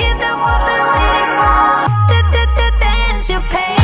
give them what they're waiting for. Dance your pain.